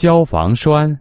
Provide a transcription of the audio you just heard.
消防栓。